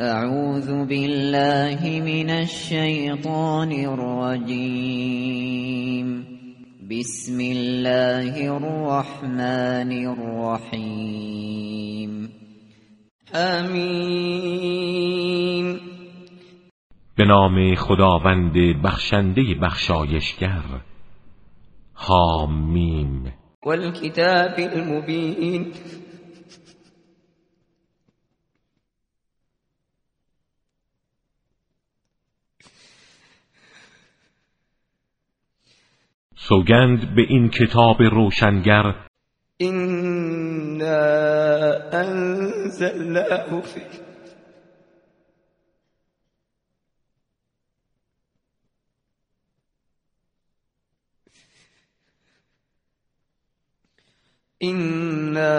اعوذ بالله من الشیطان الرجیم بسم الله الرحمن الرحیم آمین به نام خداوند بخشنده بخشایشگر. حامیم. والکتاب المبین. سوگند به این کتاب روشنگر اینا انزلناه فی إنا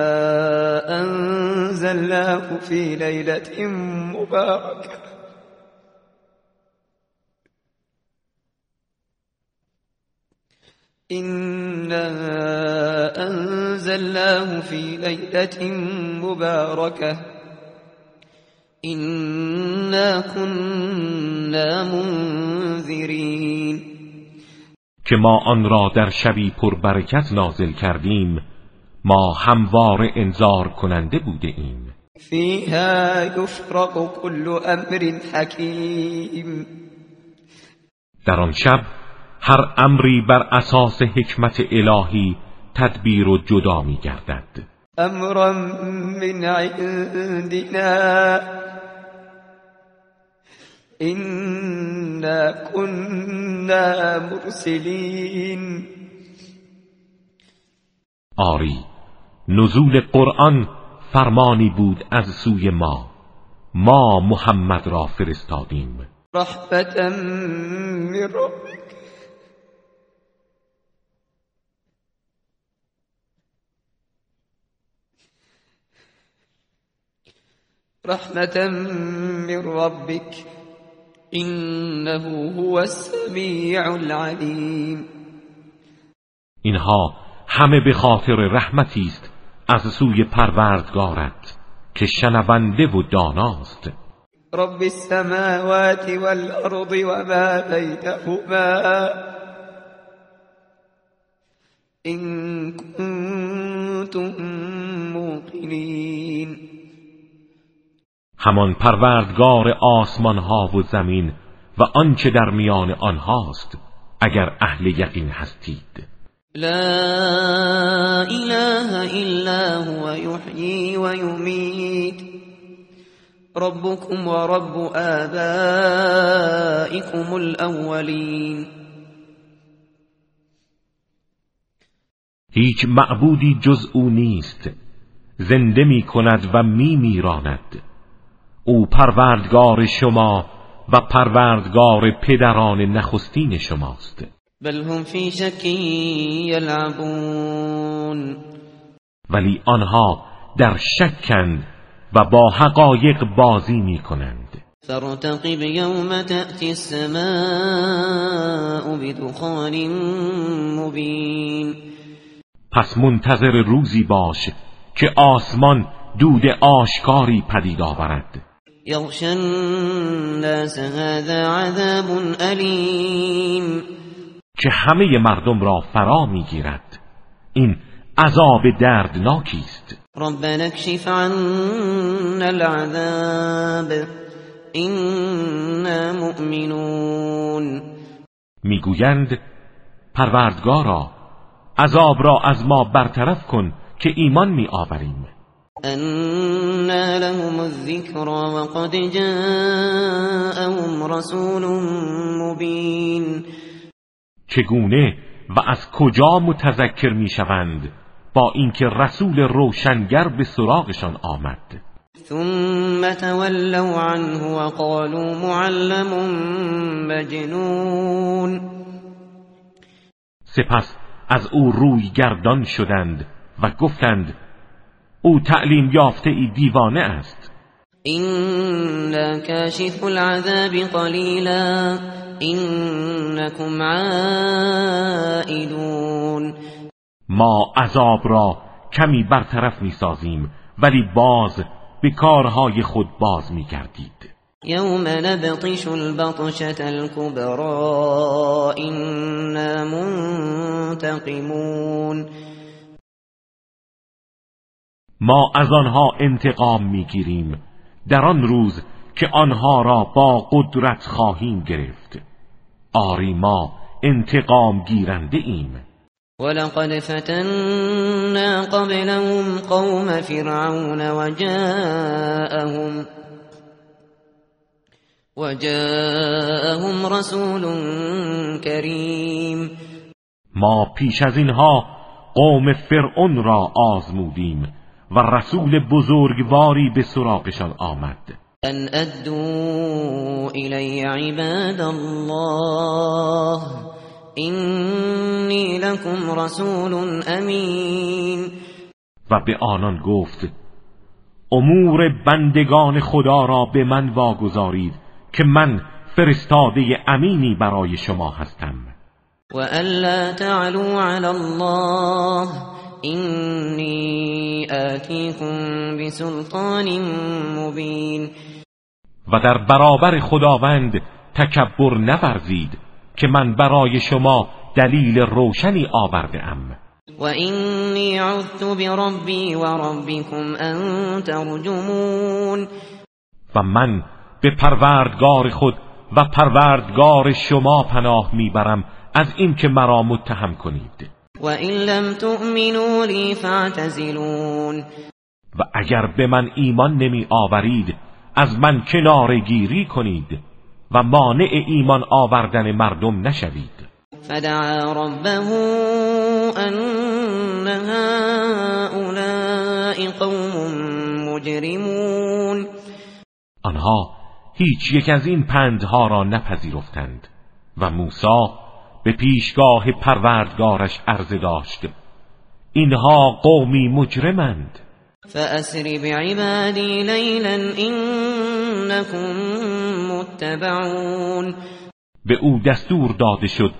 أنزلناه في ليلة مباركة. إنا أنزلناه في ليلة مباركة إنا كنا منذرين که ما آن را در شبی پر برکت نازل کردیم ما هموار انذار کننده بوده ایم. فيها يفرق كل امر حكيم در آن شب هر امری بر اساس حکمت الهی تدبیر و جدا می گردد امرا من عندنا إنا كنا مرسلين آری نزول قرآن فرمانی بود از سوی ما. ما محمد را فرستادیم. رحمة من ربك رحمة من ربك إنه هو السميع العليم. اینها همه به خاطر رحمتی است از سوی پروردگارت که شنونده و داناست. رب السماوات والأرض وما بينهما. إن كنتم موقنين. همان پروردگار آسمان ها و زمین و آنچه در میان آنهاست اگر اهل یقین هستید. لا إله إلا هو يحيي ويميت ربكم ورب آبائكم الأولين هیچ معبودی جز او نیست. زنده می کند و می میراند او پروردگار شما و پروردگار پدران نخستین شماست. بل هم في شك يلعبون ولی آنها در شکند و با حقایق بازی می کنند. فارتقب يوم تأتي السماء بدخان مبين پس منتظر روزی باش که آسمان دود آشکاری پدید آورد. يغشى الناس هذا عذاب أليم. که همه مردم را فرا می‌گیرد. این عذاب دردناکی است. ربنا اكشف عنا العذاب. إنا مؤمنون. می‌گویند پروردگارا عذاب را از ما برطرف کن که ایمان می آوریم أنا لهم الذكرى وقد جاءهم رسول مبين. چگونه و از کجا متذکر می‌شوند با اینکه رسول روشنگر به سراغشان آمد؟ ثم تولوا عنه وقالوا معلم مجنون. سپس از او روی گردان شدند و گفتند او تعلیم یافته ای دیوانه است. إنا كاشف العذاب قليلا إنكم عائدون ما عذاب را کمی برطرف می‌سازیم ولی باز به کارهای خود باز میگردید. یوم نبطش البطشة الكبرى إنا منتقمون ما از آنها انتقام می‌گیریم در آن روز که آنها را با قدرت خواهیم گرفت. آری ما انتقام گیرنده ایم. ولقد فتنا قبلهم قوم فرعون وجاءهم وجاءهم رسول کریم ما پیش از اینها قوم فرعون را آزمودیم. و رسول بزرگواری به سراغشان آمد. ان ادو الی عباد الله اینی لکم رسول امین. و به آنان گفت امور بندگان خدا را به من واگذارید که من فرستاده امینی برای شما هستم. و الا تعلو علی الله اینی آتیکم بسلطان مبین و در برابر خداوند تکبر نورزید که من برای شما دلیل روشنی آورده ام. و اینی عذت بربی و ربکم ان ترجمون. و من به پروردگار خود و پروردگار شما پناه می‌برم از اینکه مرا متهم کنید. و این لم تؤمنوا لی فاعتزلون و اگر به من ایمان نمی آورید از من کنار گیری کنید و مانع ایمان آوردن مردم نشوید. فدعا ربه ان هؤلاء قوم مجرمون آنها هیچ یک از این پندها را نپذیرفتند و موسی به پیشگاه پروردگارش عرضه داشت. اینها قومی مجرمند. فأسر بعبادی لیلا انکم متبعون. به او دستور داده شد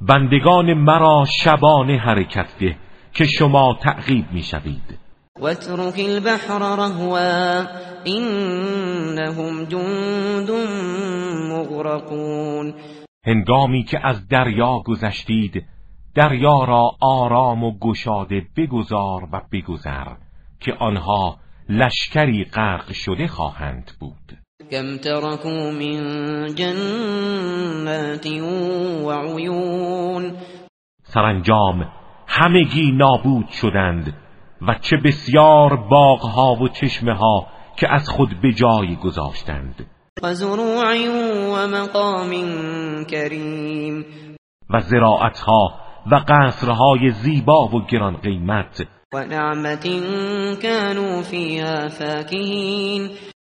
بندگان مرا شبانه حرکت ده که شما تعقیب می شوید واترك البحر رهوا انهم جند مغرقون. هنگامی که از دریا گذشتید دریا را آرام و گشاده بگذار و بگذر که آنها لشکری غرق شده خواهند بود. کم ترکو من جنات و عیون. سرانجام همگی نابود شدند و چه بسیار باغها و چشمه ها که از خود به جای گذاشتند. و زروع و مقام کریم. و زراعتها و قصرهای زیبا و گران قیمت. و نعمت كانوا فیها فاکهین.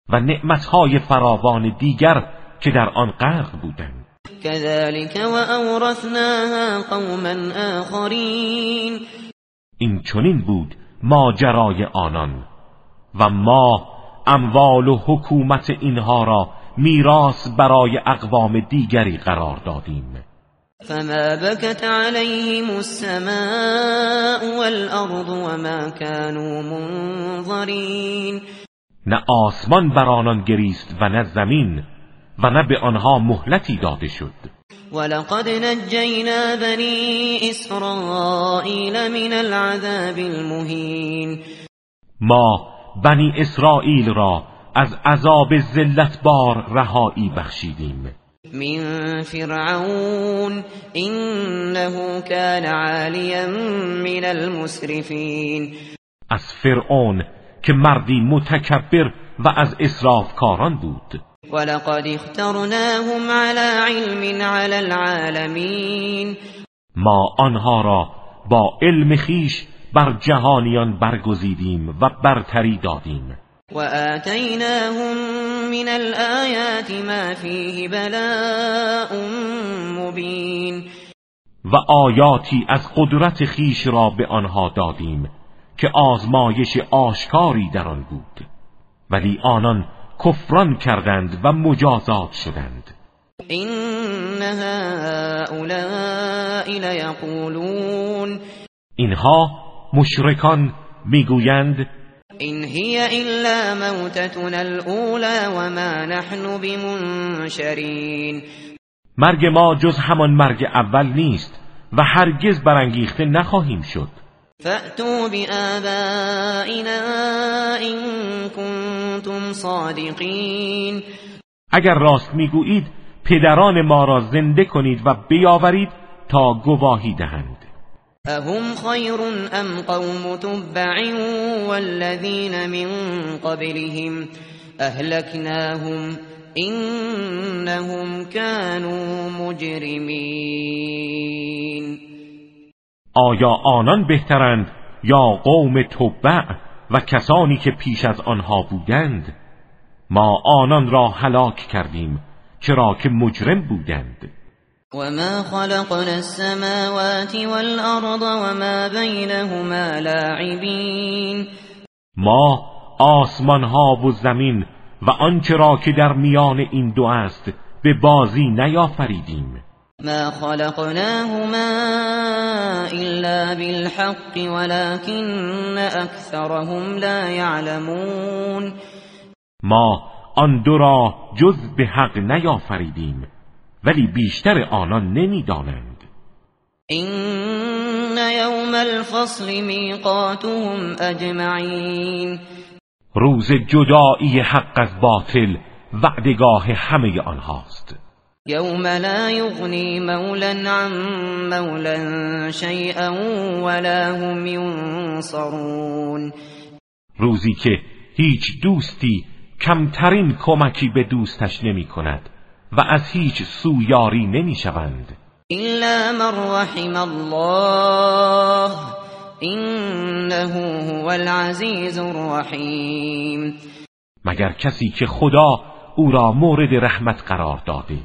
و نعمتهای فراوان دیگر که در آن غرق بودند. كذلك اورثناها قوما آخرین. این چنین بود ماجرای آنان. و ما اموال و حکومت اینها را میراث برای اقوام دیگری قرار دادیم. فما بكت عليهم السماء والارض وما كانوا منظرین. نه آسمان بر آنان گریست و نه زمین و نه به آنها مهلتی داده شد. ولقد نجینا بنی اسرائیل من العذاب المهین. ما بنی اسرائیل را از عذاب ذلتبار رهایی بخشیدیم. من فرعون انه كان عالیا من المسرفین. از فرعون که مردی متکبر و از اسرافکاران بود. ولقد اخترناهم على علم على العالمین. ما آنها را با علم خیش بر جهانیان برگزیدیم و برتری دادیم. و آتیناهم من الآیات ما فیه بلاء مبین. و آیاتی از قدرت خیش را به آنها دادیم که آزمایش آشکاری در آن بود. ولی آنان کفران کردند و مجازات شدند. این هؤلاء لیقولون اینها مشرکان می‌گویند این هی الا موتتنا الاولى وما نحن بمنشرین. مرگ ما جز همان مرگ اول نیست و هرگز برانگیخته نخواهیم شد. فأتوا بآبائنا إن كنتم صادقین. اگر راست می‌گویید پدران ما را زنده کنید و بیاورید تا گواهی دهند. اهم خیر ام قوم تبع والذین من قبلهم اهلکناهم انهم كانوا مجرمین آیا آنان بهترند یا قوم تبع و کسانی که پیش از آنها بودند؟ ما آنان را هلاک کردیم چرا که مجرم بودند. وما خلقنا السماوات والأرض وما بينهما لاعبین ما آسمان ها و زمین و آنچه را که در میان این دو است به بازی نیافریدیم. ما خلقناهما الا بالحق ولكن اكثرهم لا يعلمون ما آن دو را جز به حق نیافریدیم. ولی بیشتر آنان نمی‌دانند. این یوم الفصل میقاتهم اجمعین روز جدایی حق از باطل وعدگاه همه آنهاست. یوم لا یغنی مولا عن مولا شیئا ولا هم ینصرون روزی که هیچ دوستی کمترین کمکی به دوستش نمی کند و از هیچ سویاری نمی شوند إلا من رحم الله إنه هو العزیز الرحیم مگر کسی که خدا او را مورد رحمت قرار داده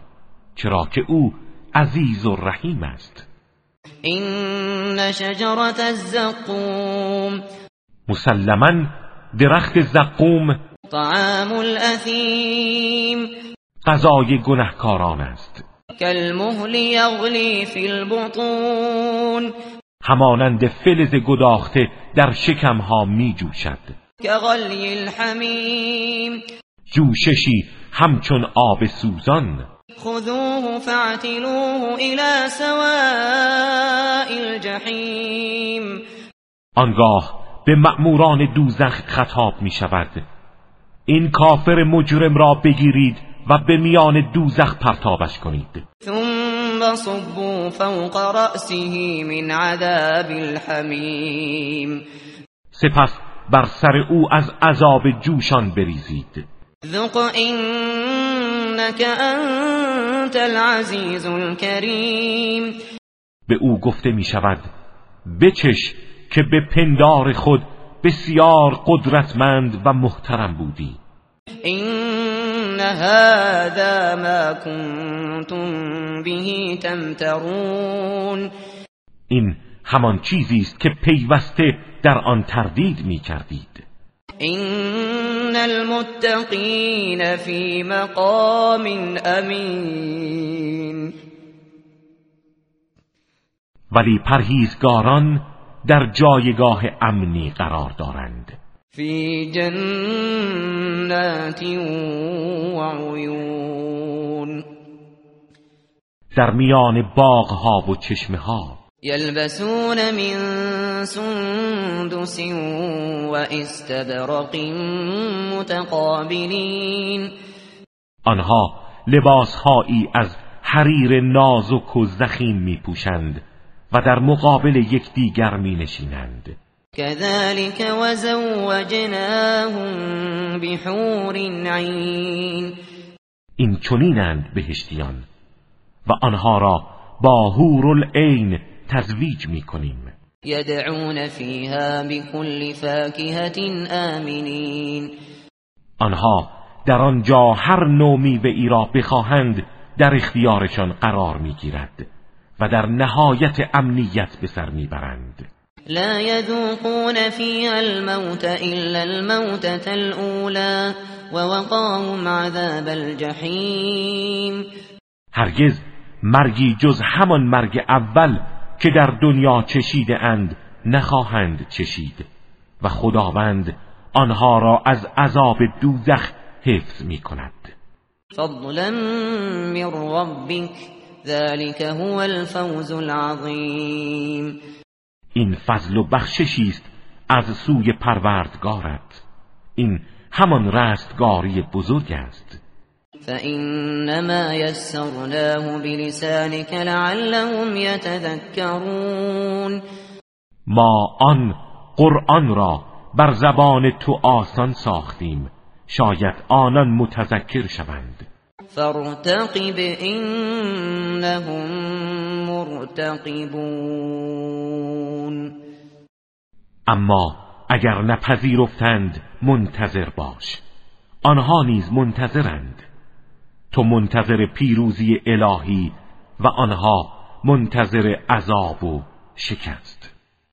چرا که او عزیز و رحیم است. این شجرت الزقوم مسلما درخت زقوم طعام الاثیم غذای گنهکاران است. کالمهل یغلی فی البطون. همانند فلز گداخته در شکمها می جوشد کغلی الحمیم. جوششی همچون آب سوزان. خذوه فاعتلوه الى سواء الجحیم. آنگاه به مأموران دوزخ خطاب می شود این کافر مجرم را بگیرید و به میان دوزخ پرتابش کنید. ثم صبوا فوق رأسه من عذاب الحمیم. سپس بر سر او از عذاب جوشان بریزید. ذق انك انت العزیز الكریم به او گفته می شود بچش که به پندار خود بسیار قدرتمند و محترم بودی. این هذا ما کنتم به تمترون این همان چیزی است که پیوسته در آن تردید می کردید این المتقین فی مقام امین ولی پرهیزگاران در جایگاه امنی قرار دارند. فی جنات و عیون در میان باغها و چشمه ها یلبسون من سندس و استبرق متقابلین. آنها لباسهایی از حریر نازک و زخیم می پوشند و در مقابل یکدیگر می نشینند كذلك وزوجناهم بحور عین این چنینند بهشتیان و آنها را با حور العین تزویج می کنیم یدعون فیها بكل فاکهة آمنین. آنها در آنجا هر نوع میوه ای را بخواهند در اختیارشان قرار می‌گیرد و در نهایت امنیت به سر می‌برند. لا يذوقون فيها الموت إلا الموتة الأولى ووقاهم عذاب الجحیم هرگز مرگی جز همان مرگ اول که در دنیا چشیده اند نخواهند چشید و خداوند آنها را از عذاب دوزخ حفظ می کند فضلا من ربك ذلك هو الفوز العظیم. این فضل و بخششی است از سوی پروردگارت. این همان رستگاری بزرگ است. فإنما يسرناه بلسانك لعلهم يتذكرون. ما آن قرآن را بر زبان تو آسان ساختیم. شاید آنان متذکر شوند. فارتقب انهم مرتقبون اما اگر نپذیرفتند منتظر باش. آنها نیز منتظرند. تو منتظر پیروزی الهی و آنها منتظر عذاب و شکست.